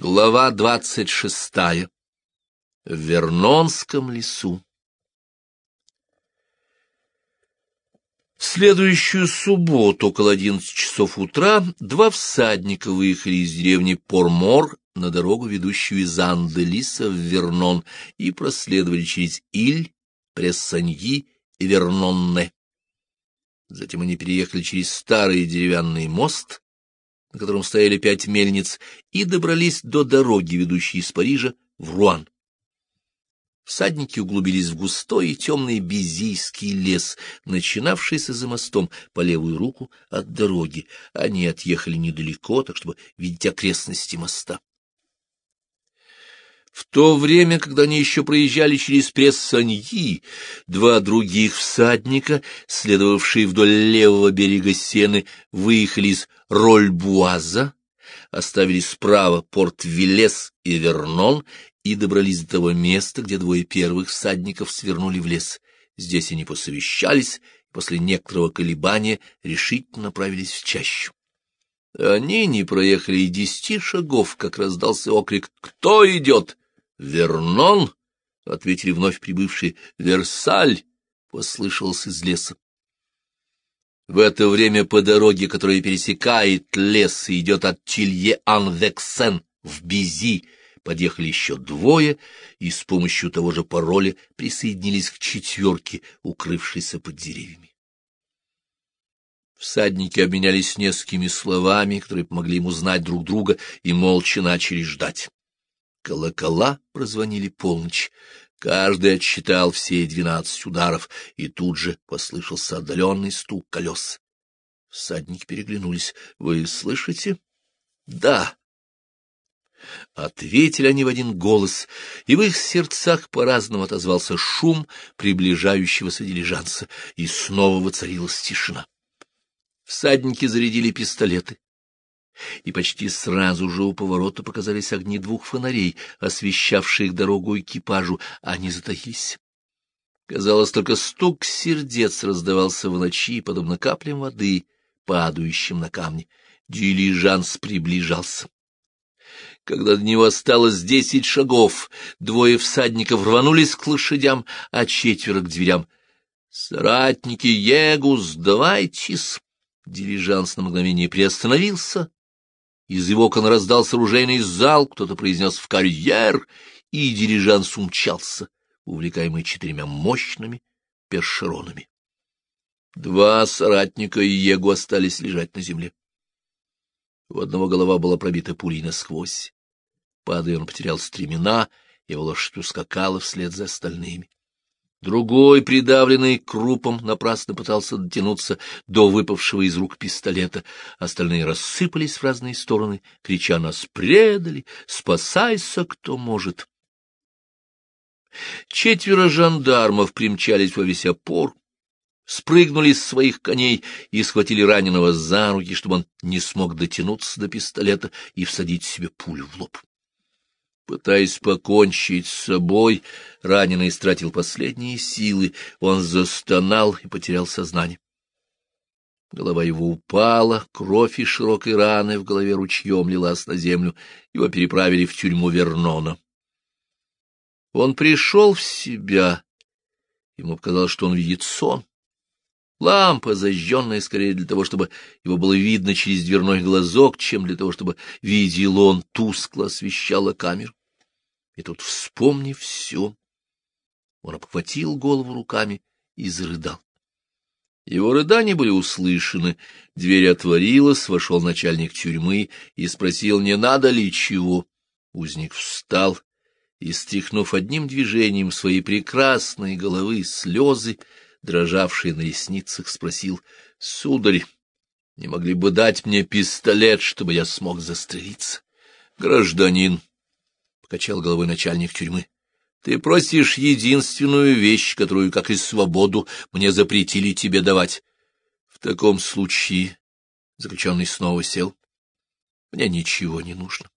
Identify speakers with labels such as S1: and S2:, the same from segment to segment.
S1: Глава двадцать шестая. В Вернонском лесу. В следующую субботу около одиннадцати часов утра два всадника выехали из деревни Пормор на дорогу, ведущую из Анделиса в Вернон, и проследовали через Иль, Прессаньи и Вернонне. Затем они переехали через старый деревянный мост, на котором стояли пять мельниц, и добрались до дороги, ведущей из Парижа в Руан. Всадники углубились в густой и темный безийский лес, начинавшийся за мостом по левую руку от дороги. Они отъехали недалеко, так чтобы видеть окрестности моста. В то время, когда они еще проезжали через Прессаньи, два других всадника, следовавшие вдоль левого берега Сены, выехали из Рольбуаза, оставили справа порт Вилес и Вернон и добрались до того места, где двое первых всадников свернули в лес. Здесь они посовещались и после некоторого колебания решительно направились в чащу. Они не проехали и десяти шагов, как раздался окрик «Кто идет?» «Вернон!» — ответили вновь прибывшие. «Версаль!» — послышался из леса. В это время по дороге, которая пересекает лес и идет от Тилье-Ан-Вексен в Бизи, подъехали еще двое и с помощью того же пароля присоединились к четверке, укрывшейся под деревьями. Всадники обменялись несколькими словами, которые помогли ему знать друг друга, и молча начали ждать. Колокола прозвонили полночь. Каждый отсчитал все двенадцать ударов, и тут же послышался отдаленный стук колес. Всадники переглянулись. — Вы слышите? — Да. Ответили они в один голос, и в их сердцах по-разному отозвался шум приближающегося дилижанса, и снова воцарилась тишина. Всадники зарядили пистолеты и почти сразу же у поворота показались огни двух фонарей, освещавших дорогу экипажу, а они затаились. Казалось, только стук сердец раздавался в ночи, подобно каплям воды, падающим на камни. Дилижанс приближался. Когда до него осталось десять шагов, двое всадников рванулись к лошадям, а четверо к дверям. — Соратники Егу, сдавайтесь! Дилижанс на мгновение приостановился, из его окон раздался оружейный зал, кто-то произнес «в карьер», и дирижанс умчался, увлекаемый четырьмя мощными першеронами. Два соратника и Егу остались лежать на земле. У одного голова была пробита пулей насквозь. Падая, он потерял стремена, его лошадь ускакала вслед за остальными. Другой, придавленный крупом, напрасно пытался дотянуться до выпавшего из рук пистолета. Остальные рассыпались в разные стороны, крича «Нас предали! Спасайся, кто может!» Четверо жандармов примчались во весь опор, спрыгнули с своих коней и схватили раненого за руки, чтобы он не смог дотянуться до пистолета и всадить себе пулю в лоб. Пытаясь покончить с собой, раненый истратил последние силы, он застонал и потерял сознание. Голова его упала, кровь из широкой раны в голове ручьем лилась на землю, его переправили в тюрьму Вернона. Он пришел в себя, ему показалось, что он видит сон. Лампа, зажженная скорее для того, чтобы его было видно через дверной глазок, чем для того, чтобы видел он, тускло освещала камеру. И тут, вспомнив все, он обхватил голову руками и зарыдал. Его рыдания были услышаны, дверь отворилась, вошел начальник тюрьмы и спросил, не надо ли чего. Узник встал и, стряхнув одним движением своей прекрасной головы слезы, дрожавшие на ресницах, спросил, — Сударь, не могли бы дать мне пистолет, чтобы я смог застрелиться? — Гражданин, покачал головой начальник тюрьмы. — Ты просишь единственную вещь, которую, как и свободу, мне запретили тебе давать. В таком случае заключенный снова сел. Мне ничего не нужно.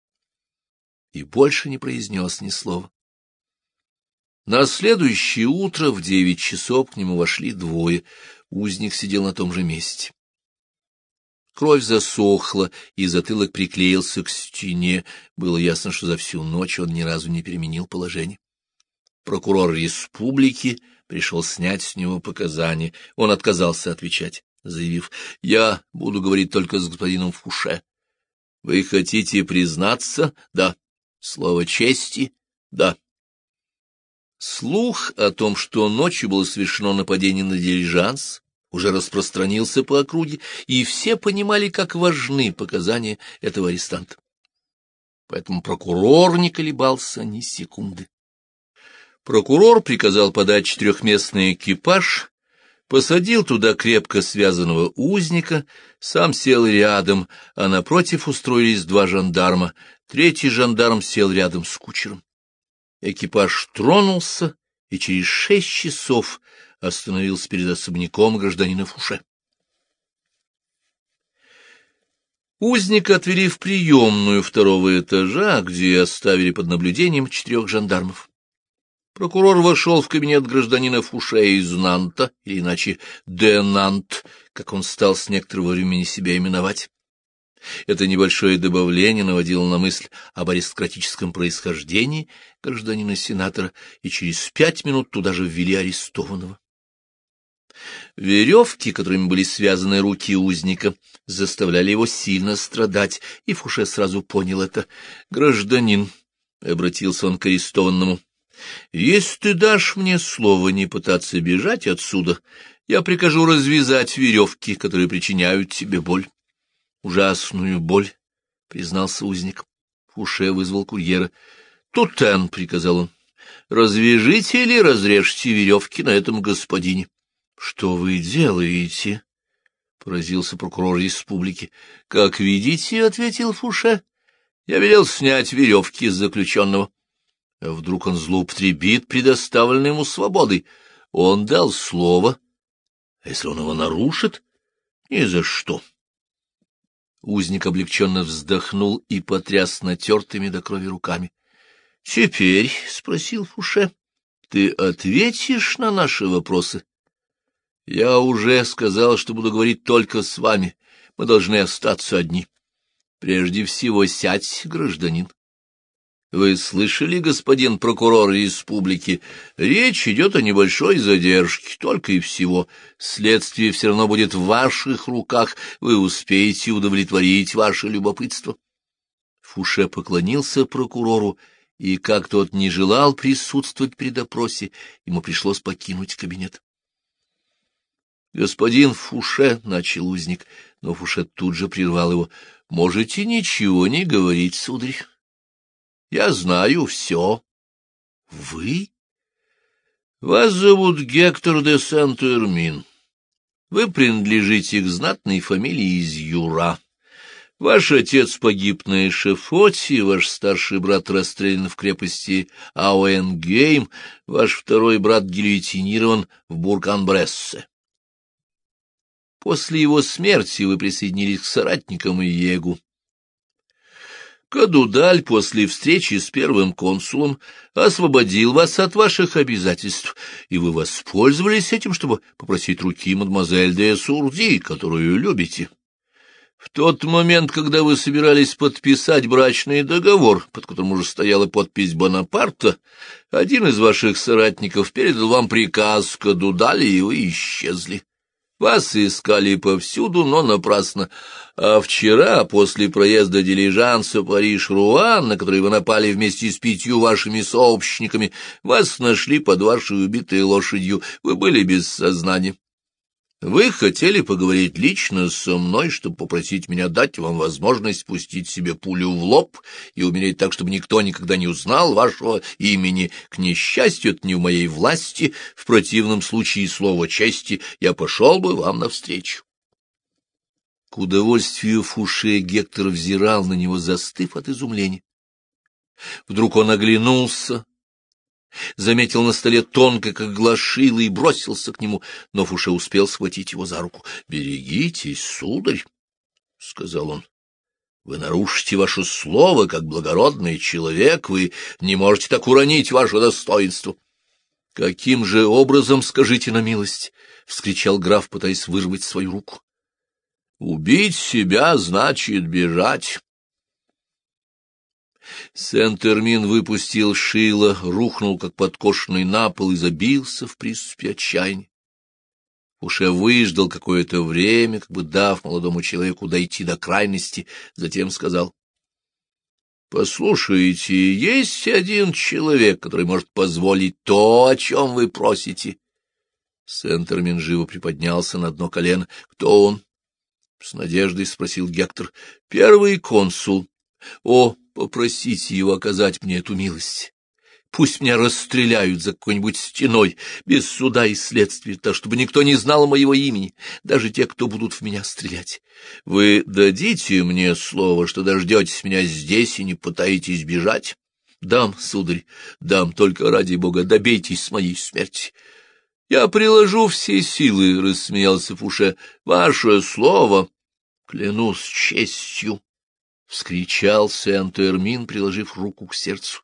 S1: И больше не произнес ни слова. На следующее утро в девять часов к нему вошли двое. Узник сидел на том же месте. Кровь засохла, и затылок приклеился к стене. Было ясно, что за всю ночь он ни разу не переменил положение. Прокурор республики пришел снять с него показания. Он отказался отвечать, заявив, «Я буду говорить только с господином Фуше». «Вы хотите признаться?» «Да». «Слово чести?» «Да». Слух о том, что ночью было совершено нападение на дилижанс, уже распространился по округе, и все понимали, как важны показания этого арестанта. Поэтому прокурор не колебался ни секунды. Прокурор приказал подать четырехместный экипаж, посадил туда крепко связанного узника, сам сел рядом, а напротив устроились два жандарма, третий жандарм сел рядом с кучером. Экипаж тронулся, и через шесть часов остановился перед особняком гражданина Фуше. Узника отвели в приемную второго этажа, где оставили под наблюдением четырех жандармов. Прокурор вошел в кабинет гражданина Фуше из Нанта, или иначе де Нант, как он стал с некоторого времени себя именовать. Это небольшое добавление наводило на мысль об аристократическом происхождении гражданина-сенатора, и через пять минут туда же ввели арестованного. Веревки, которыми были связаны руки узника, заставляли его сильно страдать, и Фуше сразу понял это. «Гражданин», — обратился он к арестованному, — «если ты дашь мне слово не пытаться бежать отсюда, я прикажу развязать веревки, которые причиняют тебе боль». «Ужасную боль», — признался узник. Фуше вызвал курьера. «Тутен», — приказал он, — «развяжите или разрежьте веревки на этом господине». Что вы делаете? — поразился прокурор республики. — Как видите, — ответил Фуше, — я велел снять веревки с заключенного. А вдруг он злоупотребит предоставленной ему свободой? Он дал слово. А если он его нарушит? Ни за что. Узник облегченно вздохнул и потряс натертыми до крови руками. — Теперь, — спросил Фуше, — ты ответишь на наши вопросы? Я уже сказал, что буду говорить только с вами. Мы должны остаться одни. Прежде всего, сядь, гражданин. Вы слышали, господин прокурор республики, речь идет о небольшой задержке, только и всего. Следствие все равно будет в ваших руках, вы успеете удовлетворить ваше любопытство. Фуше поклонился прокурору, и как тот не желал присутствовать при допросе, ему пришлось покинуть кабинет. — Господин Фуше, — начал узник, но Фуше тут же прервал его, — можете ничего не говорить, сударь. Я знаю все. — Вы? — Вас зовут Гектор де Сент-Эрмин. Вы принадлежите к знатной фамилии из Юра. Ваш отец погиб на эшафоте, ваш старший брат расстрелян в крепости Ауэнгейм, ваш второй брат гильотинирован в Бурк-ан-Брессе. После его смерти вы присоединились к соратникам Иегу. Кадудаль после встречи с первым консулом освободил вас от ваших обязательств, и вы воспользовались этим, чтобы попросить руки мадемуазель де Сурди, которую любите. В тот момент, когда вы собирались подписать брачный договор, под которым уже стояла подпись Бонапарта, один из ваших соратников передал вам приказ Кадудали, и вы исчезли. Вас искали повсюду, но напрасно. А вчера, после проезда дилижанса Париж-Руан, на который вы напали вместе с пятью вашими сообщниками, вас нашли под вашей убитой лошадью. Вы были без сознания. Вы хотели поговорить лично со мной, чтобы попросить меня дать вам возможность пустить себе пулю в лоб и умереть так, чтобы никто никогда не узнал вашего имени. К несчастью, это не в моей власти. В противном случае слова чести я пошел бы вам навстречу. К удовольствию Фуше Гектор взирал на него, застыв от изумления. Вдруг он оглянулся, заметил на столе тонко, как глашило, и бросился к нему, но Фуше успел схватить его за руку. — Берегитесь, сударь, — сказал он. — Вы нарушите ваше слово, как благородный человек, вы не можете так уронить ваше достоинство. — Каким же образом, скажите на милость? — вскричал граф, пытаясь вырвать свою руку. Убить себя значит бежать. Сент-Эрмин выпустил шило, рухнул, как подкошенный на пол, и забился в приступе отчаяния. Уше выждал какое-то время, как бы дав молодому человеку дойти до крайности, затем сказал. — Послушайте, есть один человек, который может позволить то, о чем вы просите. Сентермин живо приподнялся на дно колено. — Кто он? — с надеждой спросил Гектор. — Первый консул. О, попросите его оказать мне эту милость. Пусть меня расстреляют за какой-нибудь стеной, без суда и следствия, так чтобы никто не знал моего имени, даже те, кто будут в меня стрелять. Вы дадите мне слово, что дождетесь меня здесь и не пытаетесь бежать? Дам, сударь, дам, только ради бога добейтесь моей смерти. Я приложу все силы, — рассмеялся Фуше. — Ваше слово, клянусь честью, — вскричал Сент-Эрмин, приложив руку к сердцу.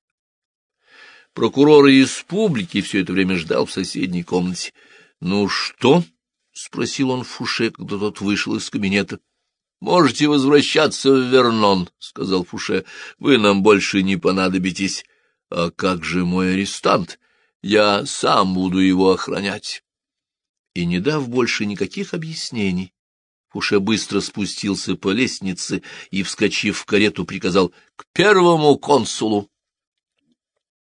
S1: Прокурор из публики все это время ждал в соседней комнате. — Ну что? — спросил он Фуше, когда тот вышел из кабинета. — Можете возвращаться в Вернон, — сказал Фуше. — Вы нам больше не понадобитесь. — А как же мой арестант? Я сам буду его охранять. И, не дав больше никаких объяснений, Фуше быстро спустился по лестнице и, вскочив в карету, приказал «К первому консулу!»